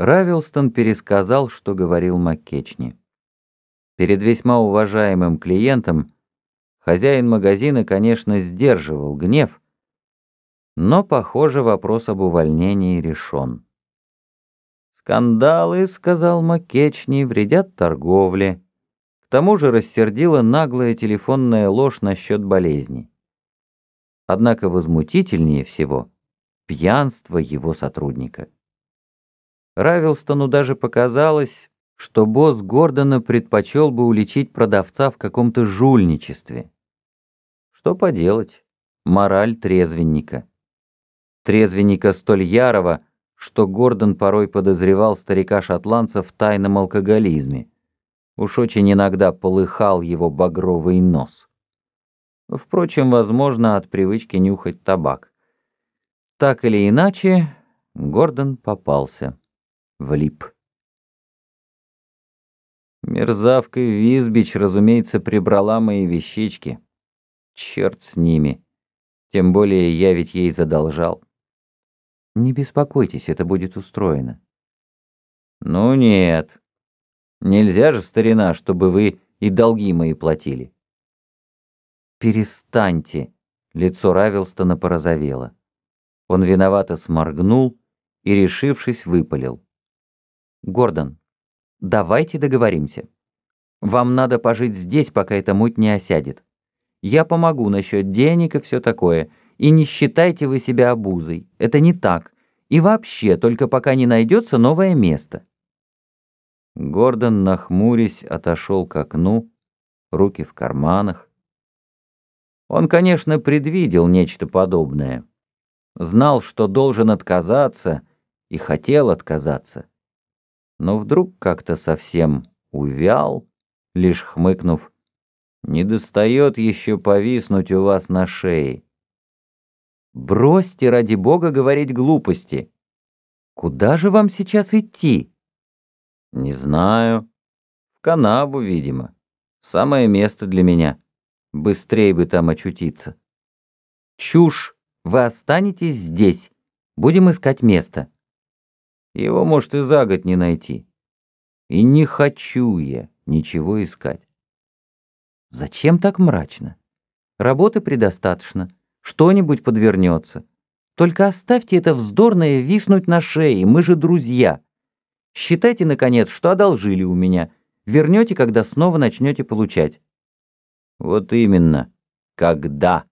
Равилстон пересказал, что говорил Маккечни. Перед весьма уважаемым клиентом хозяин магазина, конечно, сдерживал гнев, но, похоже, вопрос об увольнении решен. «Скандалы, — сказал Маккечни, — вредят торговле. К тому же рассердила наглая телефонная ложь насчет болезни. Однако возмутительнее всего пьянство его сотрудника. Равилстону даже показалось, что босс Гордона предпочел бы уличить продавца в каком-то жульничестве. Что поделать, мораль трезвенника. Трезвенника столь ярого, что Гордон порой подозревал старика-шотландца в тайном алкоголизме. Уж очень иногда полыхал его багровый нос. Впрочем, возможно, от привычки нюхать табак. Так или иначе, Гордон попался влип. Мерзавка Визбич, разумеется, прибрала мои вещички. Черт с ними. Тем более я ведь ей задолжал. Не беспокойтесь, это будет устроено. Ну нет. Нельзя же, старина, чтобы вы и долги мои платили. Перестаньте. Лицо Равилстона порозовело. Он виновато сморгнул и, решившись, выпалил. Гордон, давайте договоримся. Вам надо пожить здесь, пока эта муть не осядет. Я помогу насчет денег и все такое. И не считайте вы себя обузой. Это не так. И вообще, только пока не найдется новое место. Гордон, нахмурясь, отошел к окну, руки в карманах. Он, конечно, предвидел нечто подобное. Знал, что должен отказаться, и хотел отказаться но вдруг как-то совсем увял, лишь хмыкнув, «Не достает еще повиснуть у вас на шее». «Бросьте, ради бога, говорить глупости. Куда же вам сейчас идти?» «Не знаю. В канаву, видимо. Самое место для меня. Быстрее бы там очутиться». «Чушь! Вы останетесь здесь. Будем искать место». Его, может, и за год не найти. И не хочу я ничего искать. Зачем так мрачно? Работы предостаточно, что-нибудь подвернется. Только оставьте это вздорное виснуть на шее, мы же друзья. Считайте, наконец, что одолжили у меня. Вернете, когда снова начнете получать. Вот именно. Когда?